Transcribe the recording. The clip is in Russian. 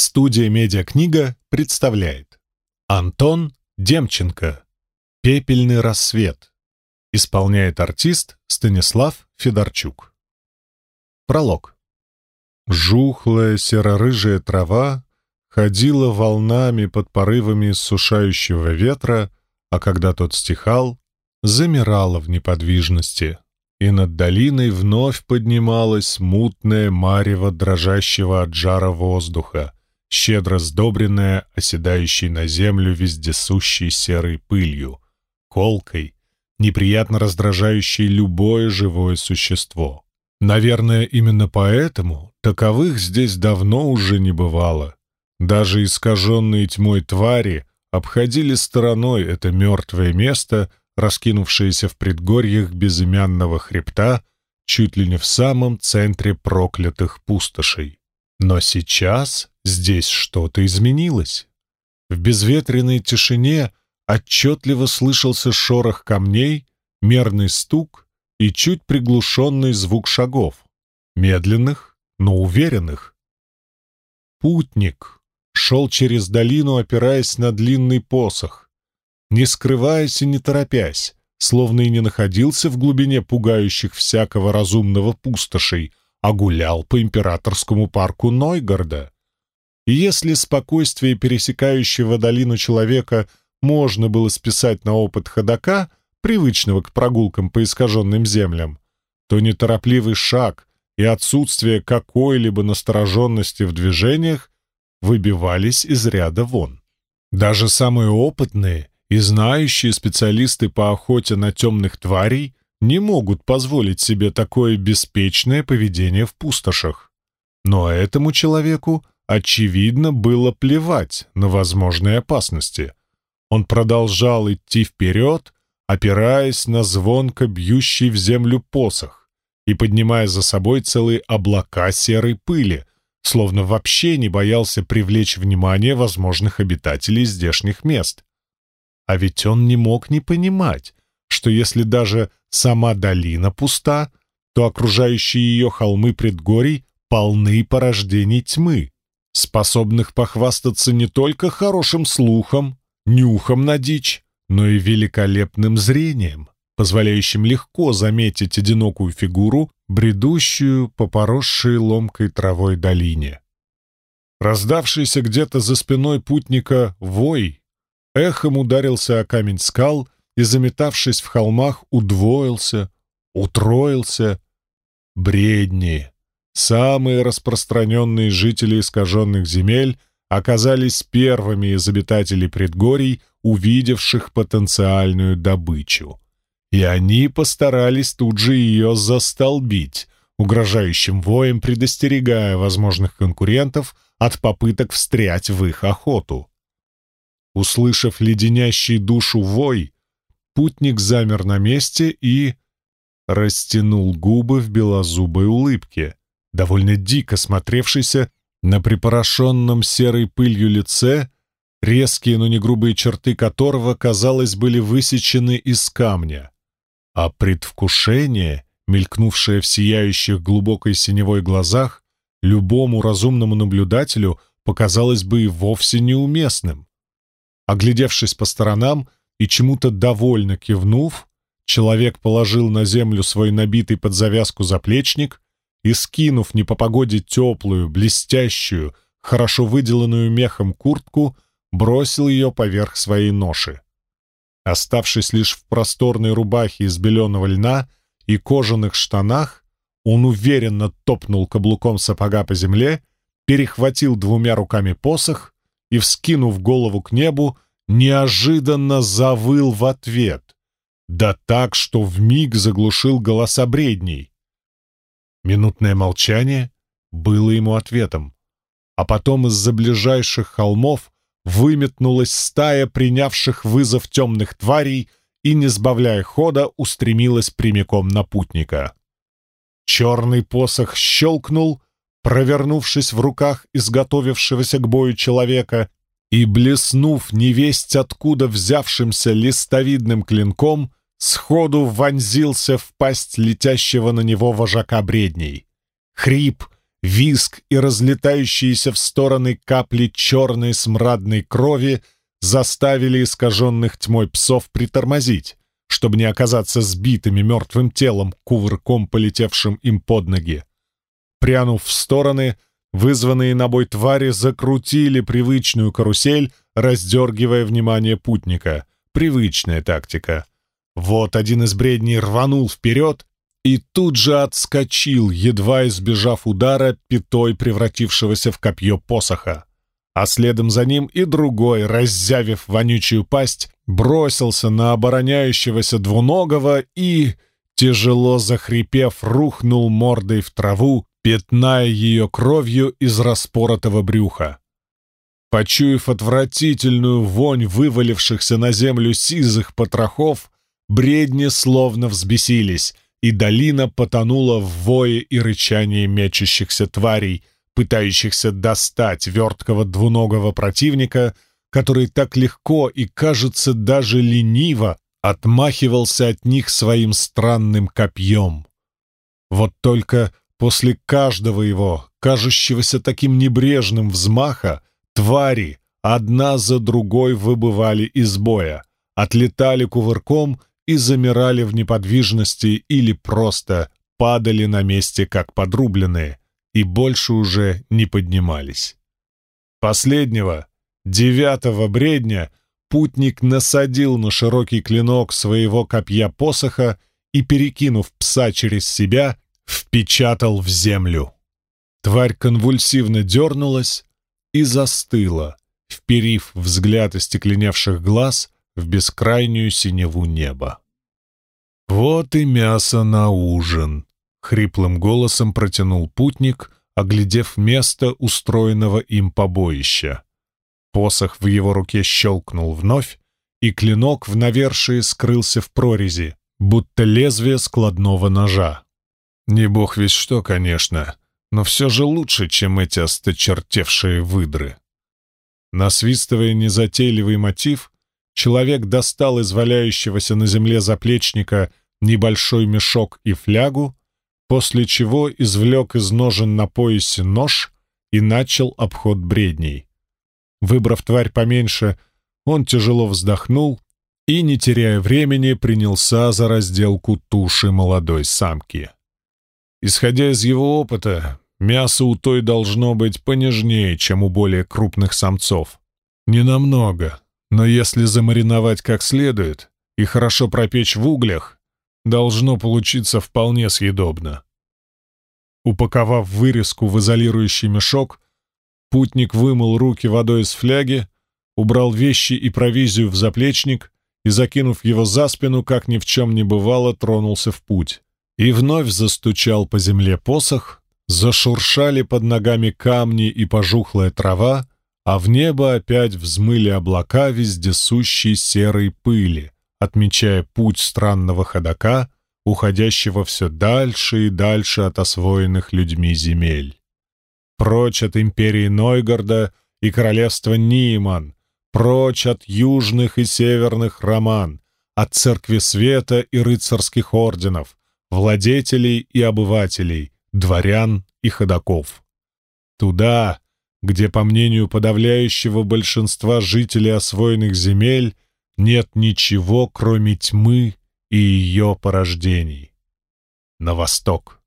Студия «Медиакнига» представляет. Антон Демченко. «Пепельный рассвет» Исполняет артист Станислав Федорчук. Пролог. Жухлая серо-рыжая трава ходила волнами под порывами сушающего ветра, а когда тот стихал, замирала в неподвижности, и над долиной вновь поднималась мутная марево дрожащего от жара воздуха — щедро сдобренная оседающей на землю вездесущей серой пылью, колкой, неприятно раздражающей любое живое существо. Наверное, именно поэтому таковых здесь давно уже не бывало. Даже искаженные тьмой твари обходили стороной это мертвое место, раскинувшееся в предгорьях безымянного хребта, чуть ли не в самом центре проклятых пустошей. Но сейчас здесь что-то изменилось. В безветренной тишине отчетливо слышался шорох камней, мерный стук и чуть приглушенный звук шагов. Медленных, но уверенных. Путник шел через долину, опираясь на длинный посох, не скрываясь и не торопясь, словно и не находился в глубине пугающих всякого разумного пустошей, а гулял по императорскому парку Нойгарда. И если спокойствие пересекающего долину человека можно было списать на опыт ходока, привычного к прогулкам по искаженным землям, то неторопливый шаг и отсутствие какой-либо настороженности в движениях выбивались из ряда вон. Даже самые опытные и знающие специалисты по охоте на темных тварей не могут позволить себе такое беспечное поведение в пустошах. Но этому человеку, очевидно, было плевать на возможные опасности. Он продолжал идти вперед, опираясь на звонко бьющий в землю посох и поднимая за собой целые облака серой пыли, словно вообще не боялся привлечь внимание возможных обитателей здешних мест. А ведь он не мог не понимать, что если даже сама долина пуста, то окружающие ее холмы предгорий полны порождений тьмы, способных похвастаться не только хорошим слухом, нюхом на дичь, но и великолепным зрением, позволяющим легко заметить одинокую фигуру, бредущую по поросшей ломкой травой долине. Раздавшийся где-то за спиной путника вой эхом ударился о камень скал — и, заметавшись в холмах, удвоился, утроился. Бредни, самые распространенные жители искаженных земель, оказались первыми из обитателей предгорий, увидевших потенциальную добычу. И они постарались тут же ее застолбить, угрожающим воем предостерегая возможных конкурентов от попыток встрять в их охоту. Услышав леденящий душу вой, Путник замер на месте и... растянул губы в белозубой улыбке, довольно дико смотревшейся на припорошенном серой пылью лице, резкие, но не грубые черты которого, казалось, были высечены из камня. А предвкушение, мелькнувшее в сияющих глубокой синевой глазах, любому разумному наблюдателю показалось бы и вовсе неуместным. Оглядевшись по сторонам, и чему-то довольно кивнув, человек положил на землю свой набитый под завязку заплечник и, скинув не по погоде теплую, блестящую, хорошо выделанную мехом куртку, бросил ее поверх своей ноши. Оставшись лишь в просторной рубахе из беленого льна и кожаных штанах, он уверенно топнул каблуком сапога по земле, перехватил двумя руками посох и, вскинув голову к небу, неожиданно завыл в ответ, да так, что вмиг заглушил голоса бредней. Минутное молчание было ему ответом, а потом из-за ближайших холмов выметнулась стая принявших вызов темных тварей и, не сбавляя хода, устремилась прямиком на путника. Черный посох щелкнул, провернувшись в руках изготовившегося к бою человека, и, блеснув невесть откуда взявшимся листовидным клинком, сходу вонзился в пасть летящего на него вожака бредней. Хрип, виск и разлетающиеся в стороны капли черной смрадной крови заставили искаженных тьмой псов притормозить, чтобы не оказаться сбитыми мертвым телом, кувырком полетевшим им под ноги. Прянув в стороны, вызванные на бой твари закрутили привычную карусель, раздергивая внимание путника. Привычная тактика. Вот один из бредней рванул вперед и тут же отскочил, едва избежав удара пятой превратившегося в копье посоха. А следом за ним и другой, раззявив вонючую пасть, бросился на обороняющегося двуногого и, тяжело захрипев, рухнул мордой в траву, пятная ее кровью из распоротого брюха. Почуяв отвратительную вонь вывалившихся на землю сизых потрохов, бредни словно взбесились, и долина потонула в вое и рычании мечущихся тварей, пытающихся достать верткого двуногого противника, который так легко и, кажется, даже лениво отмахивался от них своим странным копьем. Вот только после каждого его, кажущегося таким небрежным взмаха, твари одна за другой выбывали из боя, отлетали кувырком и замирали в неподвижности или просто падали на месте, как подрубленные, и больше уже не поднимались. Последнего, девятого бредня, путник насадил на широкий клинок своего копья-посоха и, перекинув пса через себя, впечатал в землю. Тварь конвульсивно дернулась и застыла, вперив взгляд остекленевших глаз в бескрайнюю синеву неба. «Вот и мясо на ужин», — хриплым голосом протянул путник, оглядев место устроенного им побоища. Посох в его руке щелкнул вновь, и клинок в навершии скрылся в прорези, будто лезвие складного ножа. Не бог весь что, конечно, но все же лучше, чем эти осточертевшие выдры. Насвистывая незатейливый мотив, человек достал из валяющегося на земле заплечника небольшой мешок и флягу, после чего извлек из ножен на поясе нож и начал обход бредней. Выбрав тварь поменьше, он тяжело вздохнул и, не теряя времени, принялся за разделку туши молодой самки. Исходя из его опыта, мясо у той должно быть понежнее, чем у более крупных самцов. Ненамного, но если замариновать как следует и хорошо пропечь в углях, должно получиться вполне съедобно. Упаковав вырезку в изолирующий мешок, путник вымыл руки водой из фляги, убрал вещи и провизию в заплечник и, закинув его за спину, как ни в чем не бывало, тронулся в путь. И вновь застучал по земле посох, зашуршали под ногами камни и пожухлая трава, а в небо опять взмыли облака вездесущей серой пыли, отмечая путь странного ходока, уходящего все дальше и дальше от освоенных людьми земель. Прочь от империи Нойгорда и королевства Ниман, прочь от южных и северных роман, от церкви света и рыцарских орденов, владетелей и обывателей, дворян и ходоков. Туда, где, по мнению подавляющего большинства жителей освоенных земель, нет ничего, кроме тьмы и ее порождений. На восток.